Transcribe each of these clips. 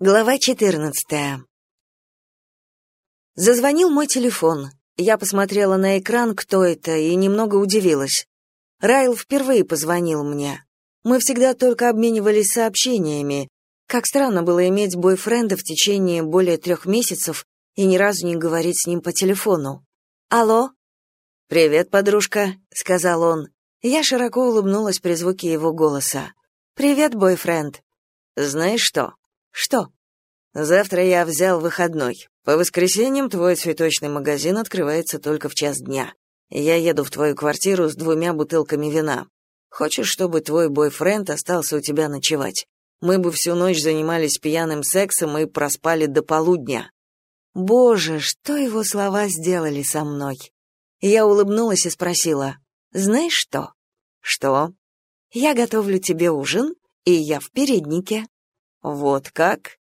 Глава 14. Зазвонил мой телефон. Я посмотрела на экран, кто это, и немного удивилась. Райл впервые позвонил мне. Мы всегда только обменивались сообщениями. Как странно было иметь бойфренда в течение более трех месяцев и ни разу не говорить с ним по телефону. «Алло?» «Привет, подружка», — сказал он. Я широко улыбнулась при звуке его голоса. «Привет, бойфренд». «Знаешь что?» Что? Завтра я взял выходной. По воскресеньям твой цветочный магазин открывается только в час дня. Я еду в твою квартиру с двумя бутылками вина. Хочешь, чтобы твой бойфренд остался у тебя ночевать? Мы бы всю ночь занимались пьяным сексом и проспали до полудня. Боже, что его слова сделали со мной? Я улыбнулась и спросила: "Знаешь что?" "Что?" "Я готовлю тебе ужин, и я в переднике". Вот как?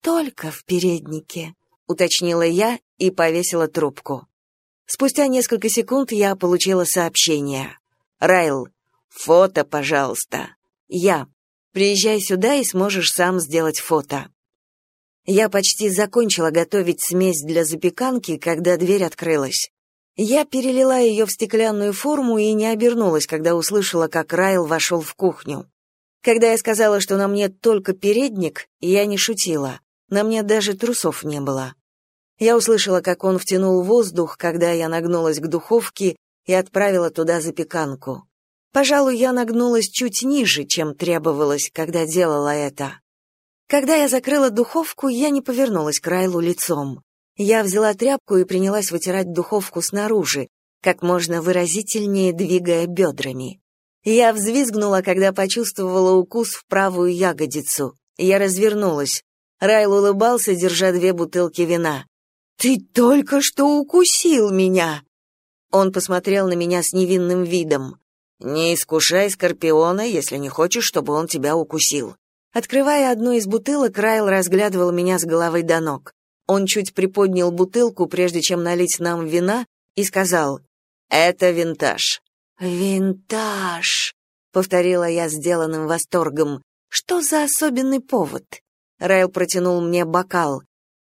Только в переднике, уточнила я и повесила трубку. Спустя несколько секунд я получила сообщение. Райл, фото, пожалуйста. Я. Приезжай сюда и сможешь сам сделать фото. Я почти закончила готовить смесь для запеканки, когда дверь открылась. Я перелила ее в стеклянную форму и не обернулась, когда услышала, как Райл вошел в кухню. Когда я сказала, что на мне только передник, я не шутила. На мне даже трусов не было. Я услышала, как он втянул воздух, когда я нагнулась к духовке и отправила туда запеканку. Пожалуй, я нагнулась чуть ниже, чем требовалось, когда делала это. Когда я закрыла духовку, я не повернулась к Райлу лицом. Я взяла тряпку и принялась вытирать духовку снаружи, как можно выразительнее двигая бедрами. Я взвизгнула, когда почувствовала укус в правую ягодицу. Я развернулась. Райл улыбался, держа две бутылки вина. «Ты только что укусил меня!» Он посмотрел на меня с невинным видом. «Не искушай Скорпиона, если не хочешь, чтобы он тебя укусил». Открывая одну из бутылок, Райл разглядывал меня с головы до ног. Он чуть приподнял бутылку, прежде чем налить нам вина, и сказал «Это винтаж». «Винтаж», — повторила я сделанным восторгом. «Что за особенный повод?» Райл протянул мне бокал.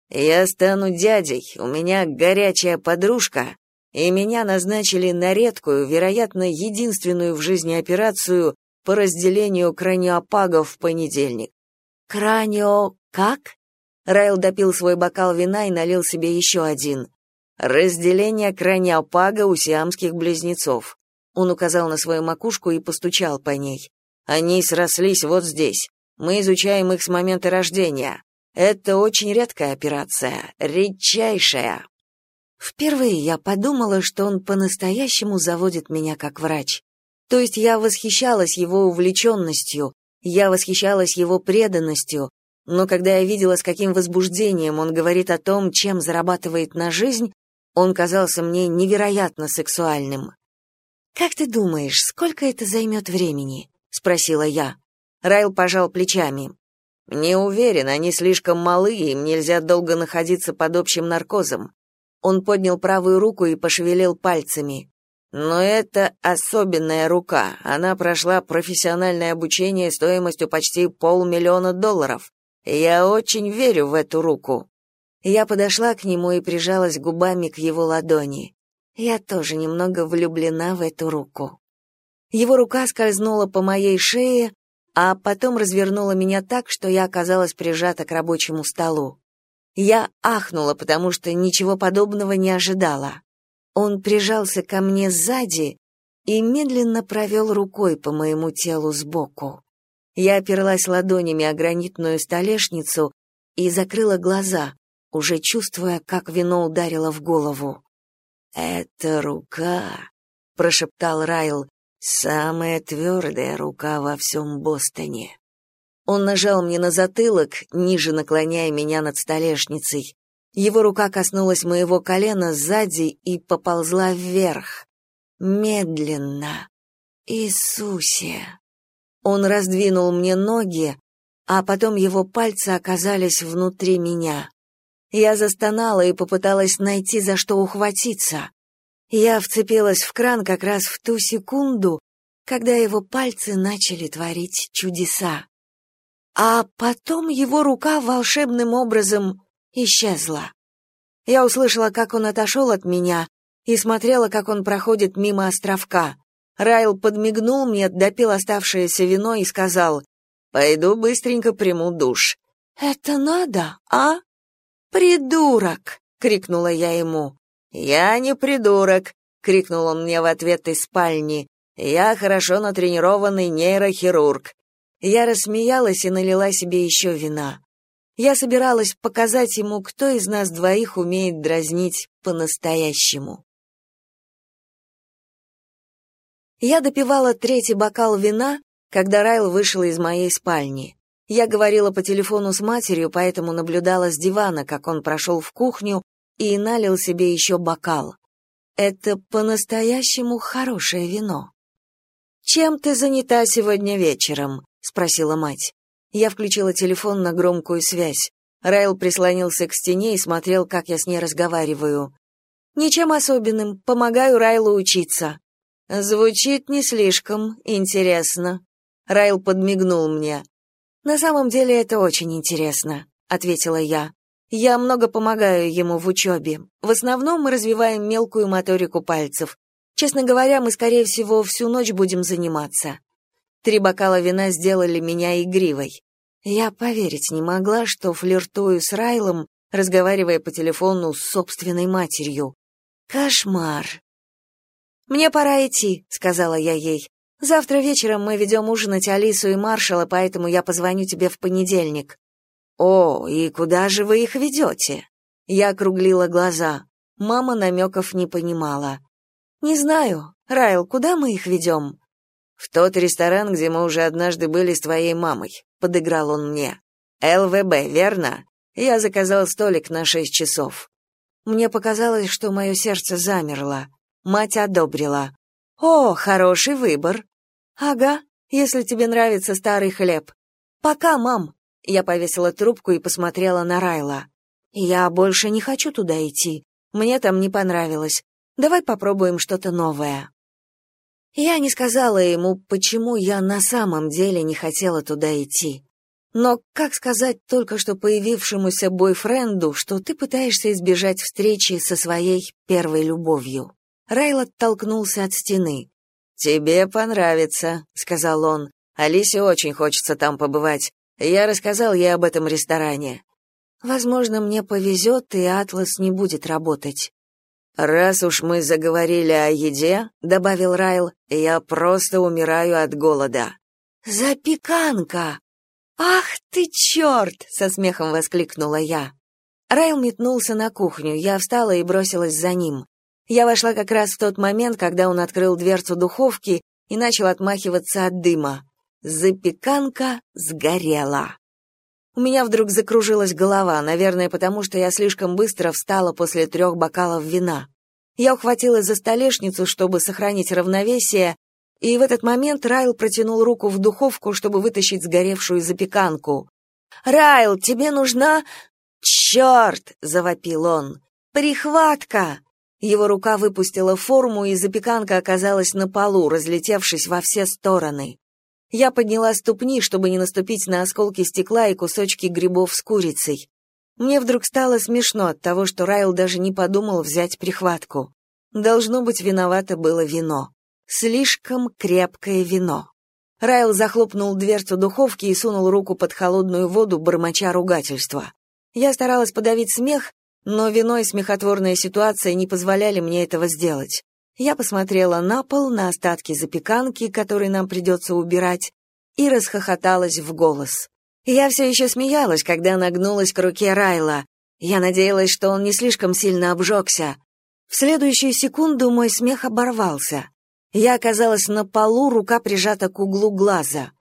«Я стану дядей, у меня горячая подружка, и меня назначили на редкую, вероятно, единственную в жизни операцию по разделению краниопагов в понедельник». «Кранио... как?» Райл допил свой бокал вина и налил себе еще один. «Разделение краниопага у сиамских близнецов. Он указал на свою макушку и постучал по ней. Они срослись вот здесь. Мы изучаем их с момента рождения. Это очень редкая операция, редчайшая. Впервые я подумала, что он по-настоящему заводит меня как врач. То есть я восхищалась его увлеченностью, я восхищалась его преданностью, но когда я видела, с каким возбуждением он говорит о том, чем зарабатывает на жизнь, он казался мне невероятно сексуальным. «Как ты думаешь, сколько это займет времени?» — спросила я. Райл пожал плечами. «Не уверен, они слишком малы, им нельзя долго находиться под общим наркозом». Он поднял правую руку и пошевелил пальцами. «Но это особенная рука. Она прошла профессиональное обучение стоимостью почти полмиллиона долларов. Я очень верю в эту руку». Я подошла к нему и прижалась губами к его ладони. Я тоже немного влюблена в эту руку. Его рука скользнула по моей шее, а потом развернула меня так, что я оказалась прижата к рабочему столу. Я ахнула, потому что ничего подобного не ожидала. Он прижался ко мне сзади и медленно провел рукой по моему телу сбоку. Я оперлась ладонями о гранитную столешницу и закрыла глаза, уже чувствуя, как вино ударило в голову. «Это рука», — прошептал Райл, — «самая твердая рука во всем Бостоне». Он нажал мне на затылок, ниже наклоняя меня над столешницей. Его рука коснулась моего колена сзади и поползла вверх. Медленно. Иисусе. Он раздвинул мне ноги, а потом его пальцы оказались внутри меня. Я застонала и попыталась найти, за что ухватиться. Я вцепилась в кран как раз в ту секунду, когда его пальцы начали творить чудеса. А потом его рука волшебным образом исчезла. Я услышала, как он отошел от меня, и смотрела, как он проходит мимо островка. Райл подмигнул мне, допил оставшееся вино и сказал, «Пойду быстренько приму душ». «Это надо, а?» «Придурок!» — крикнула я ему. «Я не придурок!» — крикнул он мне в ответ из спальни. «Я хорошо натренированный нейрохирург». Я рассмеялась и налила себе еще вина. Я собиралась показать ему, кто из нас двоих умеет дразнить по-настоящему. Я допивала третий бокал вина, когда Райл вышел из моей спальни. Я говорила по телефону с матерью, поэтому наблюдала с дивана, как он прошел в кухню и налил себе еще бокал. Это по-настоящему хорошее вино. «Чем ты занята сегодня вечером?» — спросила мать. Я включила телефон на громкую связь. Райл прислонился к стене и смотрел, как я с ней разговариваю. «Ничем особенным. Помогаю Райлу учиться». «Звучит не слишком интересно». Райл подмигнул мне. «На самом деле это очень интересно», — ответила я. «Я много помогаю ему в учебе. В основном мы развиваем мелкую моторику пальцев. Честно говоря, мы, скорее всего, всю ночь будем заниматься». Три бокала вина сделали меня игривой. Я поверить не могла, что флиртую с Райлом, разговаривая по телефону с собственной матерью. Кошмар. «Мне пора идти», — сказала я ей. «Завтра вечером мы ведем ужинать Алису и Маршала, поэтому я позвоню тебе в понедельник». «О, и куда же вы их ведете?» Я округлила глаза. Мама намеков не понимала. «Не знаю. Райл, куда мы их ведем?» «В тот ресторан, где мы уже однажды были с твоей мамой», — подыграл он мне. «ЛВБ, верно? Я заказал столик на шесть часов». Мне показалось, что мое сердце замерло. Мать одобрила. «О, хороший выбор». «Ага, если тебе нравится старый хлеб». «Пока, мам». Я повесила трубку и посмотрела на Райла. «Я больше не хочу туда идти. Мне там не понравилось. Давай попробуем что-то новое». Я не сказала ему, почему я на самом деле не хотела туда идти. Но как сказать только что появившемуся бойфренду, что ты пытаешься избежать встречи со своей первой любовью? Райл оттолкнулся от стены. «Тебе понравится», — сказал он. «Алисе очень хочется там побывать. Я рассказал ей об этом ресторане». «Возможно, мне повезет, и Атлас не будет работать». «Раз уж мы заговорили о еде», — добавил Райл, — «я просто умираю от голода». «Запеканка! Ах ты черт!» — со смехом воскликнула я. Райл метнулся на кухню, я встала и бросилась за ним. Я вошла как раз в тот момент, когда он открыл дверцу духовки и начал отмахиваться от дыма. Запеканка сгорела. У меня вдруг закружилась голова, наверное, потому что я слишком быстро встала после трех бокалов вина. Я ухватилась за столешницу, чтобы сохранить равновесие, и в этот момент Райл протянул руку в духовку, чтобы вытащить сгоревшую запеканку. «Райл, тебе нужна...» «Черт!» — завопил он. «Прихватка!» Его рука выпустила форму, и запеканка оказалась на полу, разлетевшись во все стороны. Я подняла ступни, чтобы не наступить на осколки стекла и кусочки грибов с курицей. Мне вдруг стало смешно от того, что Райл даже не подумал взять прихватку. Должно быть, виновато было вино. Слишком крепкое вино. Райл захлопнул дверцу духовки и сунул руку под холодную воду, бормоча ругательства. Я старалась подавить смех, но вино и смехотворная ситуация не позволяли мне этого сделать. Я посмотрела на пол, на остатки запеканки, которые нам придется убирать, и расхохоталась в голос. Я все еще смеялась, когда нагнулась к руке Райла. Я надеялась, что он не слишком сильно обжегся. В следующую секунду мой смех оборвался. Я оказалась на полу, рука прижата к углу глаза.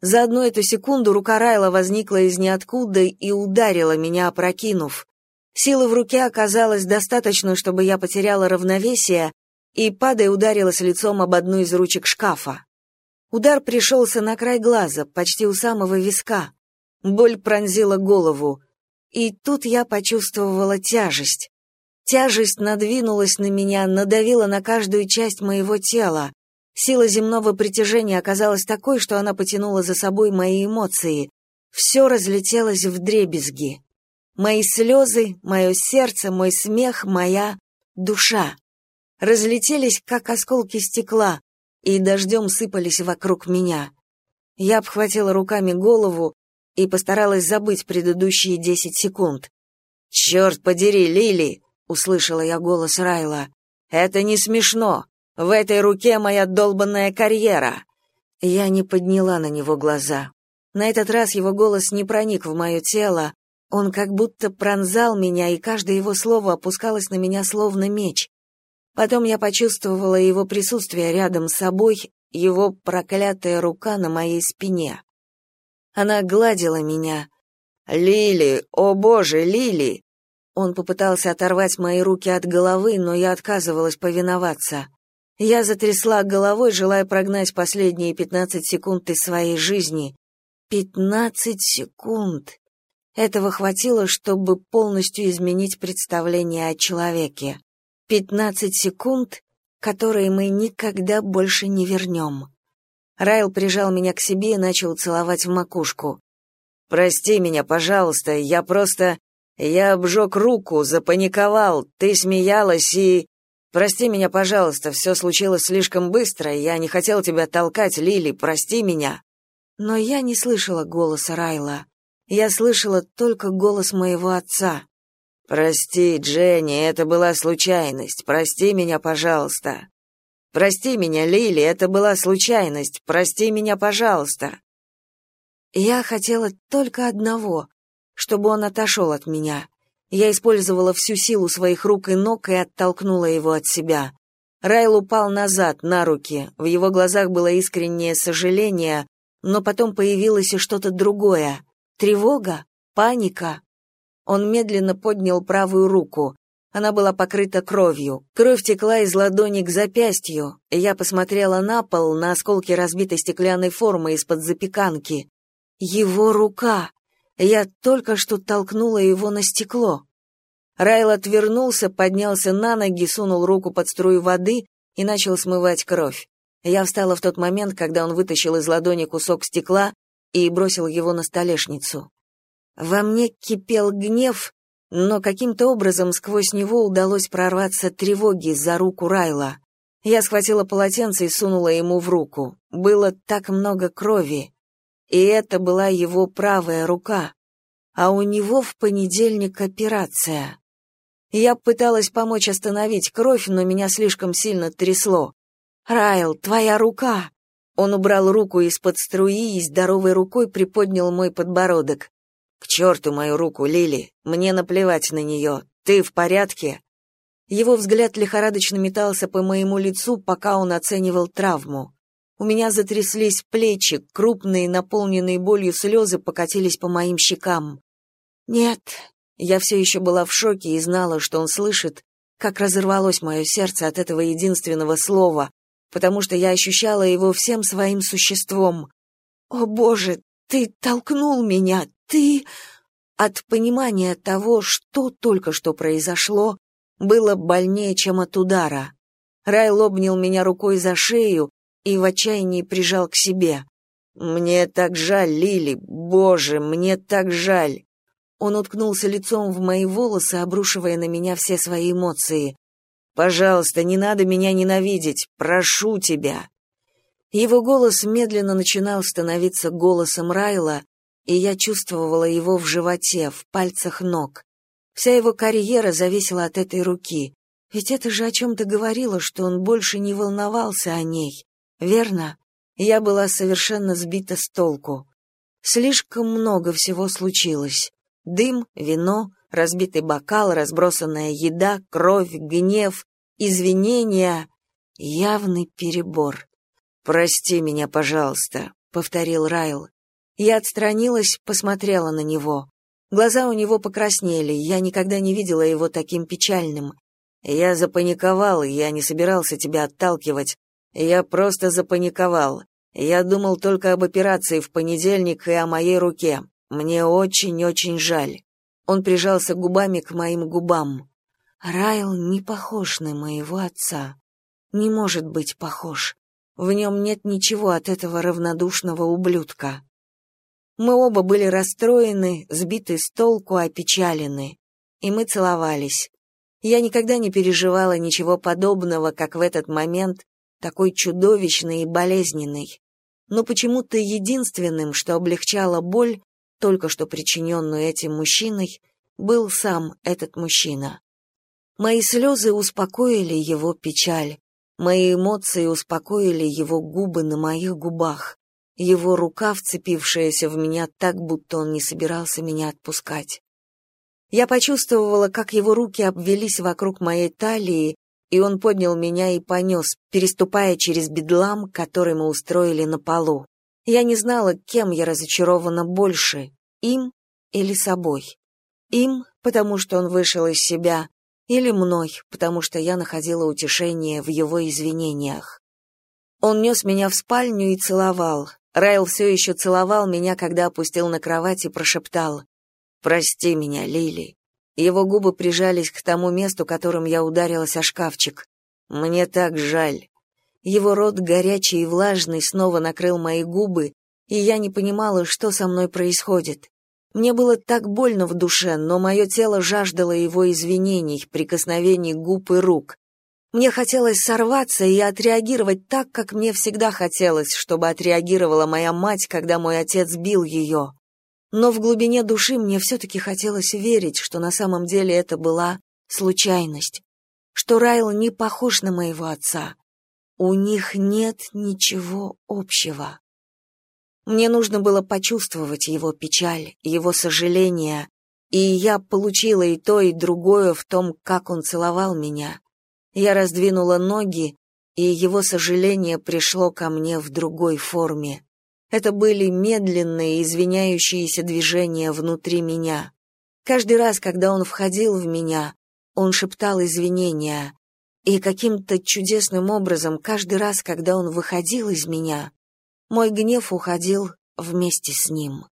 За одну эту секунду рука Райла возникла из ниоткуда и ударила меня, опрокинув. Силы в руке оказалось достаточно, чтобы я потеряла равновесие и, падая, ударилась лицом об одну из ручек шкафа. Удар пришелся на край глаза, почти у самого виска. Боль пронзила голову. И тут я почувствовала тяжесть. Тяжесть надвинулась на меня, надавила на каждую часть моего тела. Сила земного притяжения оказалась такой, что она потянула за собой мои эмоции. все разлетелось в дребезги. Мои слезы, мое сердце, мой смех, моя душа разлетелись, как осколки стекла, и дождем сыпались вокруг меня. Я обхватила руками голову и постаралась забыть предыдущие десять секунд. «Черт подери, Лили!» — услышала я голос Райла. «Это не смешно. В этой руке моя долбанная карьера!» Я не подняла на него глаза. На этот раз его голос не проник в мое тело, он как будто пронзал меня, и каждое его слово опускалось на меня словно меч. Потом я почувствовала его присутствие рядом с собой, его проклятая рука на моей спине. Она гладила меня. «Лили! О боже, Лили!» Он попытался оторвать мои руки от головы, но я отказывалась повиноваться. Я затрясла головой, желая прогнать последние пятнадцать секунд из своей жизни. Пятнадцать секунд! Этого хватило, чтобы полностью изменить представление о человеке. Пятнадцать секунд, которые мы никогда больше не вернем. Райл прижал меня к себе и начал целовать в макушку. «Прости меня, пожалуйста, я просто... Я обжег руку, запаниковал, ты смеялась и... Прости меня, пожалуйста, все случилось слишком быстро, я не хотел тебя толкать, Лили, прости меня». Но я не слышала голоса Райла. Я слышала только голос моего отца. «Прости, Дженни, это была случайность. Прости меня, пожалуйста». «Прости меня, Лили, это была случайность. Прости меня, пожалуйста». Я хотела только одного, чтобы он отошел от меня. Я использовала всю силу своих рук и ног и оттолкнула его от себя. Райл упал назад, на руки. В его глазах было искреннее сожаление, но потом появилось и что-то другое. Тревога? Паника? Он медленно поднял правую руку. Она была покрыта кровью. Кровь текла из ладони к запястью. Я посмотрела на пол, на осколки разбитой стеклянной формы из-под запеканки. Его рука. Я только что толкнула его на стекло. Райл отвернулся, поднялся на ноги, сунул руку под струю воды и начал смывать кровь. Я встала в тот момент, когда он вытащил из ладони кусок стекла и бросил его на столешницу. Во мне кипел гнев, но каким-то образом сквозь него удалось прорваться тревоги за руку Райла. Я схватила полотенце и сунула ему в руку. Было так много крови. И это была его правая рука. А у него в понедельник операция. Я пыталась помочь остановить кровь, но меня слишком сильно трясло. «Райл, твоя рука!» Он убрал руку из-под струи и здоровой рукой приподнял мой подбородок. «К черту мою руку, Лили! Мне наплевать на нее. Ты в порядке?» Его взгляд лихорадочно метался по моему лицу, пока он оценивал травму. У меня затряслись плечи, крупные, наполненные болью слезы покатились по моим щекам. «Нет». Я все еще была в шоке и знала, что он слышит, как разорвалось мое сердце от этого единственного слова, потому что я ощущала его всем своим существом. «О, Боже, ты толкнул меня, ты...» От понимания того, что только что произошло, было больнее, чем от удара. Райл обнял меня рукой за шею и в отчаянии прижал к себе. «Мне так жаль, Лили, боже, мне так жаль!» Он уткнулся лицом в мои волосы, обрушивая на меня все свои эмоции. Пожалуйста, не надо меня ненавидеть, прошу тебя. Его голос медленно начинал становиться голосом Райла, и я чувствовала его в животе, в пальцах ног. Вся его карьера зависела от этой руки. Ведь это же о чем-то говорило, что он больше не волновался о ней. Верно? Я была совершенно сбита с толку. Слишком много всего случилось. Дым, вино, разбитый бокал, разбросанная еда, кровь, гнев, извинения, явный перебор. «Прости меня, пожалуйста», — повторил Райл. Я отстранилась, посмотрела на него. Глаза у него покраснели, я никогда не видела его таким печальным. Я запаниковал, я не собирался тебя отталкивать. Я просто запаниковал. Я думал только об операции в понедельник и о моей руке. Мне очень-очень жаль. Он прижался губами к моим губам. Райл не похож на моего отца. Не может быть похож. В нем нет ничего от этого равнодушного ублюдка. Мы оба были расстроены, сбиты с толку, опечалены. И мы целовались. Я никогда не переживала ничего подобного, как в этот момент, такой чудовищный и болезненный. Но почему-то единственным, что облегчало боль, только что причиненную этим мужчиной, был сам этот мужчина. Мои слезы успокоили его печаль, мои эмоции успокоили его губы на моих губах, его рука, вцепившаяся в меня так, будто он не собирался меня отпускать. Я почувствовала, как его руки обвелись вокруг моей талии, и он поднял меня и понес, переступая через бедлам, который мы устроили на полу. Я не знала, кем я разочарована больше, им или собой. Им, потому что он вышел из себя, или мной, потому что я находила утешение в его извинениях. Он нес меня в спальню и целовал. Райл все еще целовал меня, когда опустил на кровать и прошептал «Прости меня, Лили». Его губы прижались к тому месту, которым я ударилась о шкафчик. «Мне так жаль». Его рот, горячий и влажный, снова накрыл мои губы, и я не понимала, что со мной происходит. Мне было так больно в душе, но мое тело жаждало его извинений, прикосновений губ и рук. Мне хотелось сорваться и отреагировать так, как мне всегда хотелось, чтобы отреагировала моя мать, когда мой отец бил ее. Но в глубине души мне все-таки хотелось верить, что на самом деле это была случайность, что Райл не похож на моего отца. У них нет ничего общего. Мне нужно было почувствовать его печаль, его сожаление, и я получила и то, и другое в том, как он целовал меня. Я раздвинула ноги, и его сожаление пришло ко мне в другой форме. Это были медленные, извиняющиеся движения внутри меня. Каждый раз, когда он входил в меня, он шептал извинения, и каким-то чудесным образом каждый раз, когда он выходил из меня, мой гнев уходил вместе с ним.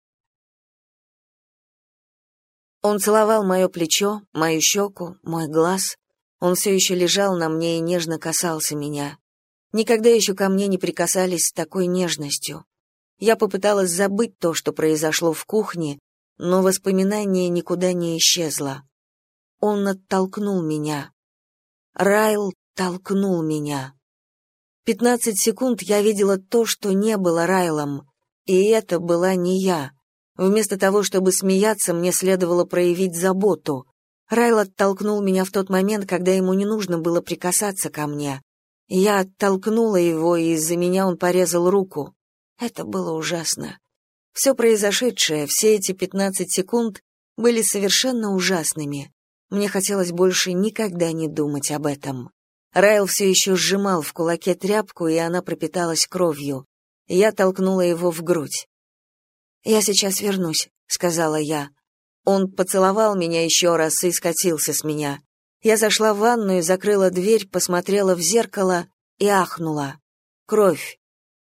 Он целовал мое плечо, мою щеку, мой глаз. Он все еще лежал на мне и нежно касался меня. Никогда еще ко мне не прикасались с такой нежностью. Я попыталась забыть то, что произошло в кухне, но воспоминание никуда не исчезло. Он оттолкнул меня. Райл толкнул меня. Пятнадцать секунд я видела то, что не было Райлом, и это была не я. Вместо того, чтобы смеяться, мне следовало проявить заботу. Райл оттолкнул меня в тот момент, когда ему не нужно было прикасаться ко мне. Я оттолкнула его, и из-за меня он порезал руку. Это было ужасно. Все произошедшее, все эти пятнадцать секунд были совершенно ужасными. Мне хотелось больше никогда не думать об этом. Райл все еще сжимал в кулаке тряпку, и она пропиталась кровью. Я толкнула его в грудь. «Я сейчас вернусь», — сказала я. Он поцеловал меня еще раз и скатился с меня. Я зашла в ванную, закрыла дверь, посмотрела в зеркало и ахнула. Кровь.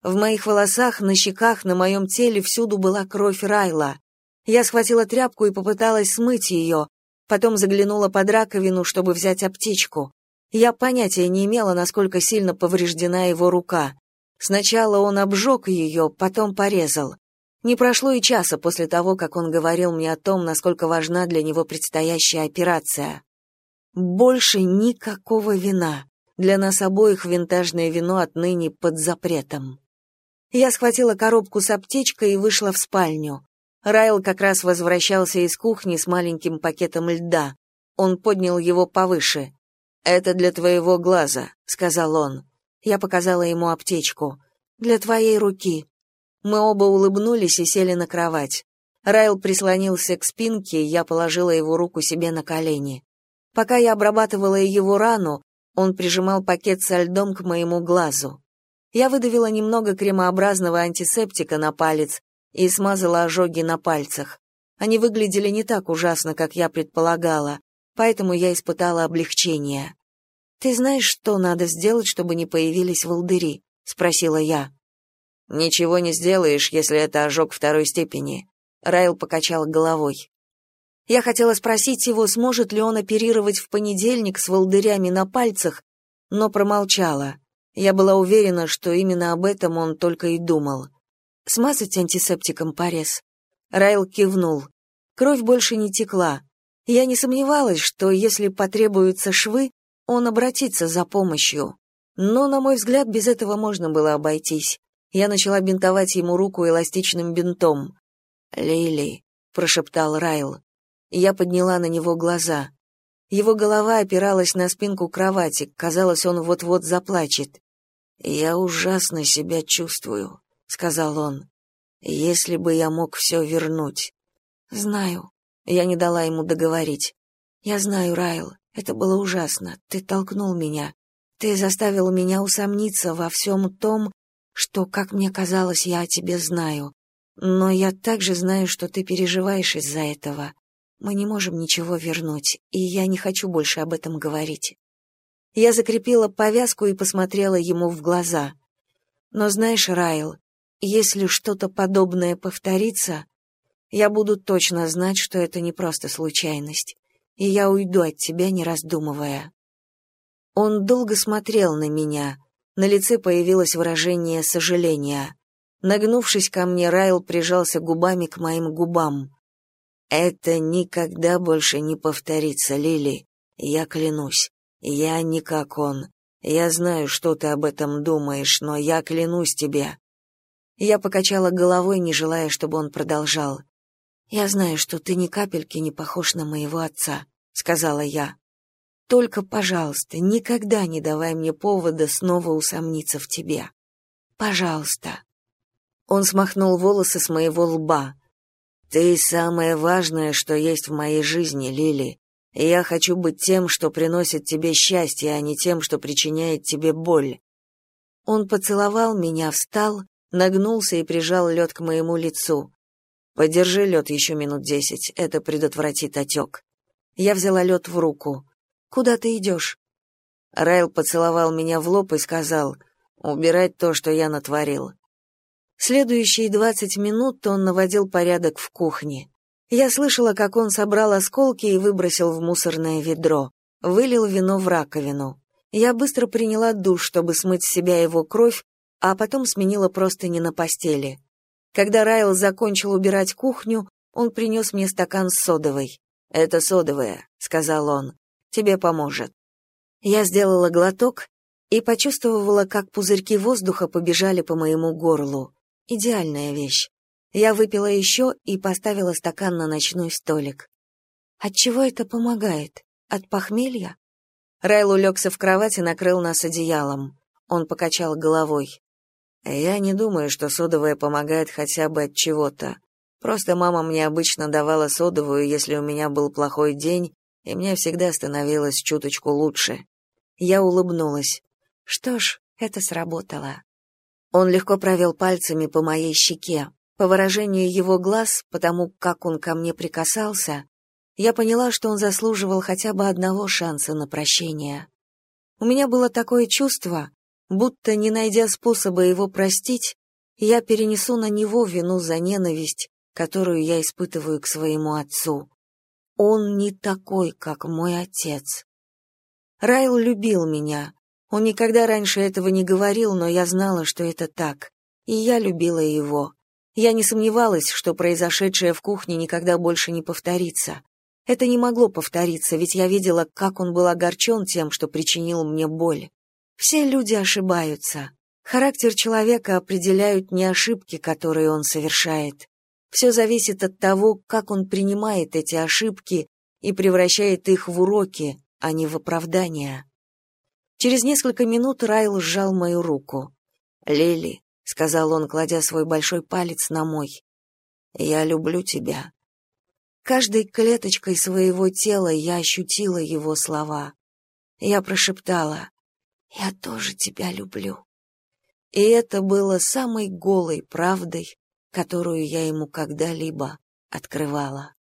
В моих волосах, на щеках, на моем теле всюду была кровь Райла. Я схватила тряпку и попыталась смыть ее, потом заглянула под раковину, чтобы взять аптечку. Я понятия не имела, насколько сильно повреждена его рука. Сначала он обжег ее, потом порезал. Не прошло и часа после того, как он говорил мне о том, насколько важна для него предстоящая операция. Больше никакого вина. Для нас обоих винтажное вино отныне под запретом. Я схватила коробку с аптечкой и вышла в спальню. Райл как раз возвращался из кухни с маленьким пакетом льда. Он поднял его повыше. «Это для твоего глаза», — сказал он. Я показала ему аптечку. «Для твоей руки». Мы оба улыбнулись и сели на кровать. Райл прислонился к спинке, я положила его руку себе на колени. Пока я обрабатывала его рану, он прижимал пакет со льдом к моему глазу. Я выдавила немного кремообразного антисептика на палец и смазала ожоги на пальцах. Они выглядели не так ужасно, как я предполагала, поэтому я испытала облегчение. «Ты знаешь, что надо сделать, чтобы не появились волдыри?» — спросила я. «Ничего не сделаешь, если это ожог второй степени», — Райл покачал головой. Я хотела спросить его, сможет ли он оперировать в понедельник с волдырями на пальцах, но промолчала. Я была уверена, что именно об этом он только и думал. Смазать антисептиком порез? Райл кивнул. Кровь больше не текла. Я не сомневалась, что если потребуются швы, он обратится за помощью. Но, на мой взгляд, без этого можно было обойтись. Я начала бинтовать ему руку эластичным бинтом. «Лили», — прошептал Райл. Я подняла на него глаза. Его голова опиралась на спинку кровати, казалось, он вот-вот заплачет. «Я ужасно себя чувствую», — сказал он. «Если бы я мог все вернуть». «Знаю». Я не дала ему договорить. «Я знаю, Райл, это было ужасно. Ты толкнул меня. Ты заставил меня усомниться во всем том, что, как мне казалось, я о тебе знаю. Но я также знаю, что ты переживаешь из-за этого. Мы не можем ничего вернуть, и я не хочу больше об этом говорить. Я закрепила повязку и посмотрела ему в глаза. Но знаешь, Райл, если что-то подобное повторится, я буду точно знать, что это не просто случайность, и я уйду от тебя, не раздумывая. Он долго смотрел на меня. На лице появилось выражение сожаления. Нагнувшись ко мне, Райл прижался губами к моим губам. «Это никогда больше не повторится, Лили. Я клянусь. Я не как он. Я знаю, что ты об этом думаешь, но я клянусь тебе». Я покачала головой, не желая, чтобы он продолжал. «Я знаю, что ты ни капельки не похож на моего отца», — сказала я. Только, пожалуйста, никогда не давай мне повода снова усомниться в тебе. Пожалуйста. Он смахнул волосы с моего лба. Ты самое важное, что есть в моей жизни, Лили. я хочу быть тем, что приносит тебе счастье, а не тем, что причиняет тебе боль. Он поцеловал меня, встал, нагнулся и прижал лед к моему лицу. Подержи лед еще минут десять, это предотвратит отек». Я взяла лед в руку. Куда ты идешь?» Райл поцеловал меня в лоб и сказал, «Убирать то, что я натворил». Следующие двадцать минут он наводил порядок в кухне. Я слышала, как он собрал осколки и выбросил в мусорное ведро, вылил вино в раковину. Я быстро приняла душ, чтобы смыть с себя его кровь, а потом сменила простыни на постели. Когда Райл закончил убирать кухню, он принес мне стакан с содовой. «Это содовая», — сказал он тебе поможет». Я сделала глоток и почувствовала, как пузырьки воздуха побежали по моему горлу. Идеальная вещь. Я выпила еще и поставила стакан на ночной столик. От чего это помогает? От похмелья? Райл улегся в кровать и накрыл нас одеялом. Он покачал головой. Я не думаю, что содовая помогает хотя бы от чего-то. Просто мама мне обычно давала содовую, если у меня был плохой день, и мне всегда становилось чуточку лучше. Я улыбнулась. Что ж, это сработало. Он легко провел пальцами по моей щеке. По выражению его глаз, потому как он ко мне прикасался, я поняла, что он заслуживал хотя бы одного шанса на прощение. У меня было такое чувство, будто, не найдя способа его простить, я перенесу на него вину за ненависть, которую я испытываю к своему отцу. Он не такой, как мой отец. Райл любил меня. Он никогда раньше этого не говорил, но я знала, что это так. И я любила его. Я не сомневалась, что произошедшее в кухне никогда больше не повторится. Это не могло повториться, ведь я видела, как он был огорчен тем, что причинил мне боль. Все люди ошибаются. Характер человека определяют не ошибки, которые он совершает, все зависит от того, как он принимает эти ошибки и превращает их в уроки, а не в оправдания. Через несколько минут Райл сжал мою руку. «Лили», — сказал он, кладя свой большой палец на мой, — «я люблю тебя». Каждой клеточкой своего тела я ощутила его слова. Я прошептала «Я тоже тебя люблю». И это было самой голой правдой, которую я ему когда-либо открывала.